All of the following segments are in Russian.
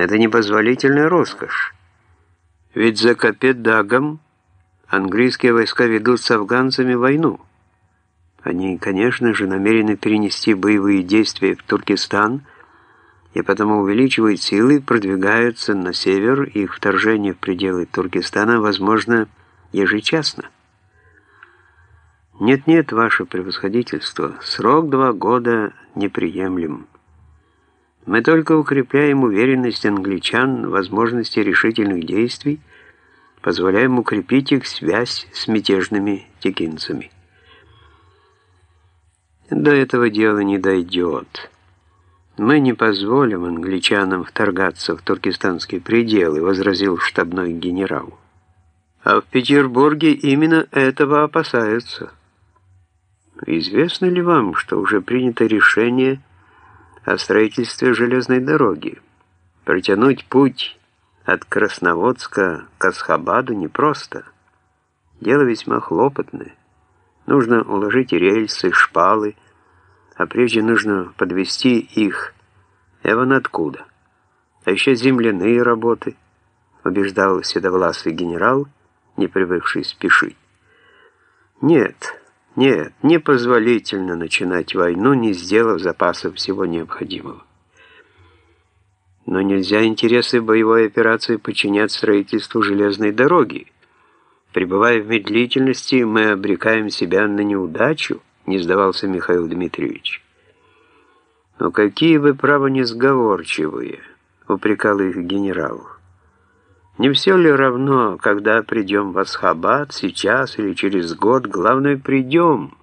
Это непозволительная роскошь. Ведь за Капедагом английские войска ведут с афганцами войну. Они, конечно же, намерены перенести боевые действия в Туркестан и потому увеличивают силы продвигаются на север, их вторжение в пределы Туркестана возможно ежечасно. Нет-нет, ваше превосходительство, срок два года неприемлем. Мы только укрепляем уверенность англичан в возможности решительных действий, позволяем укрепить их связь с мятежными текинцами. До этого дела не дойдет. Мы не позволим англичанам вторгаться в туркестанские пределы, возразил штабной генерал. А в Петербурге именно этого опасаются. Известно ли вам, что уже принято решение о строительстве железной дороги? Протянуть путь от Красноводска к Асхабаду непросто. Дело весьма хлопотное. Нужно уложить рельсы, шпалы, а прежде нужно подвести их эван откуда. А еще земляные работы, убеждал седовласый генерал, не привыкший спешить. Нет, нет, непозволительно начинать войну, не сделав запасов всего необходимого. Но нельзя интересы боевой операции подчинять строительству железной дороги. Пребывая в медлительности, мы обрекаем себя на неудачу, не сдавался Михаил Дмитриевич. Но какие вы, право, несговорчивые, упрекал их генерал. Не все ли равно, когда придем в Асхабад, сейчас или через год, главное, придем.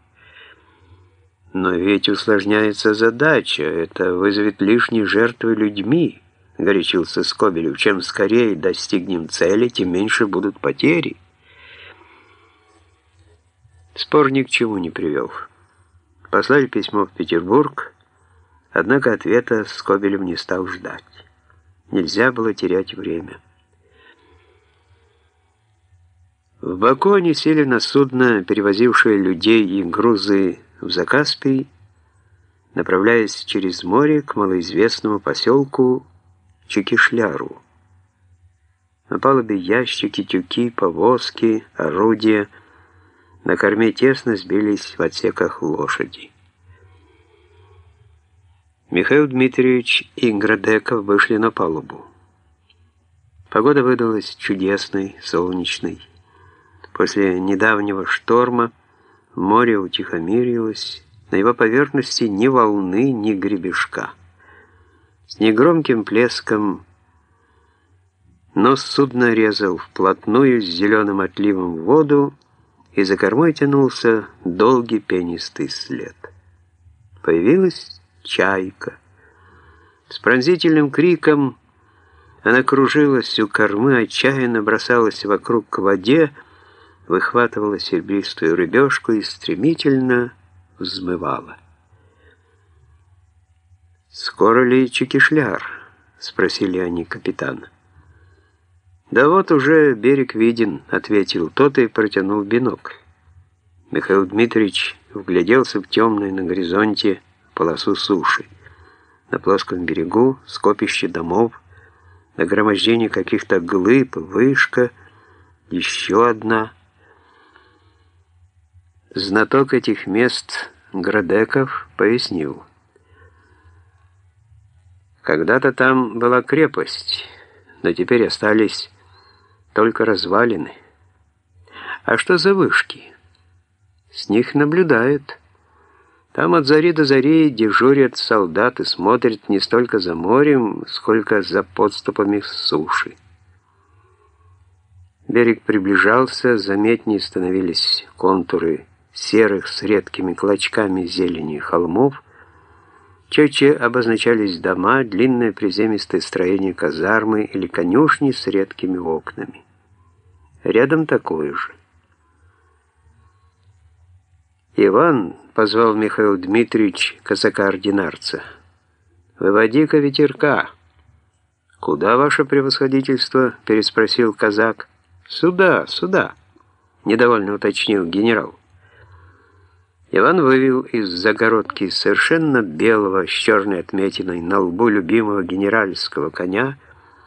Но ведь усложняется задача, это вызовет лишние жертвы людьми, горячился Скобелев. Чем скорее достигнем цели, тем меньше будут потери. Спор ни к чему не привел. Послали письмо в Петербург, однако ответа Скобелев не стал ждать. Нельзя было терять время. В Баку они сели на судно, перевозившее людей и грузы в Закаспий, направляясь через море к малоизвестному поселку Чекишляру. На палубе ящики, тюки, повозки, орудия. На корме тесно сбились в отсеках лошади. Михаил Дмитриевич и Градеков вышли на палубу. Погода выдалась чудесной, солнечной. После недавнего шторма море утихомирилось, на его поверхности ни волны, ни гребешка. С негромким плеском нос судна резал вплотную с зеленым отливом в воду, и за кормой тянулся долгий пенистый след. Появилась чайка. С пронзительным криком она кружилась у кормы, отчаянно бросалась вокруг к воде, выхватывала серебристую рыбешку и стремительно взмывала. «Скоро ли Чекишляр?» — спросили они капитана. «Да вот уже берег виден», — ответил тот и протянул бинокль. Михаил Дмитриевич вгляделся в темную на горизонте полосу суши. На плоском берегу скопище домов, нагромождение каких-то глыб, вышка, еще одна — Знаток этих мест Градеков пояснил. Когда-то там была крепость, но теперь остались только развалины. А что за вышки? С них наблюдают. Там от зари до зари дежурят солдаты, смотрят не столько за морем, сколько за подступами суши. Берег приближался, заметнее становились контуры серых с редкими клочками зелени холмов, четче обозначались дома, длинное приземистое строение казармы или конюшни с редкими окнами. Рядом такое же. «Иван», — позвал Михаил Дмитриевич казака-ординарца, — «выводи-ка ветерка». «Куда ваше превосходительство?» — переспросил казак. «Сюда, сюда», — недовольно уточнил генерал. Иван вывел из загородки совершенно белого с черной отметиной на лбу любимого генеральского коня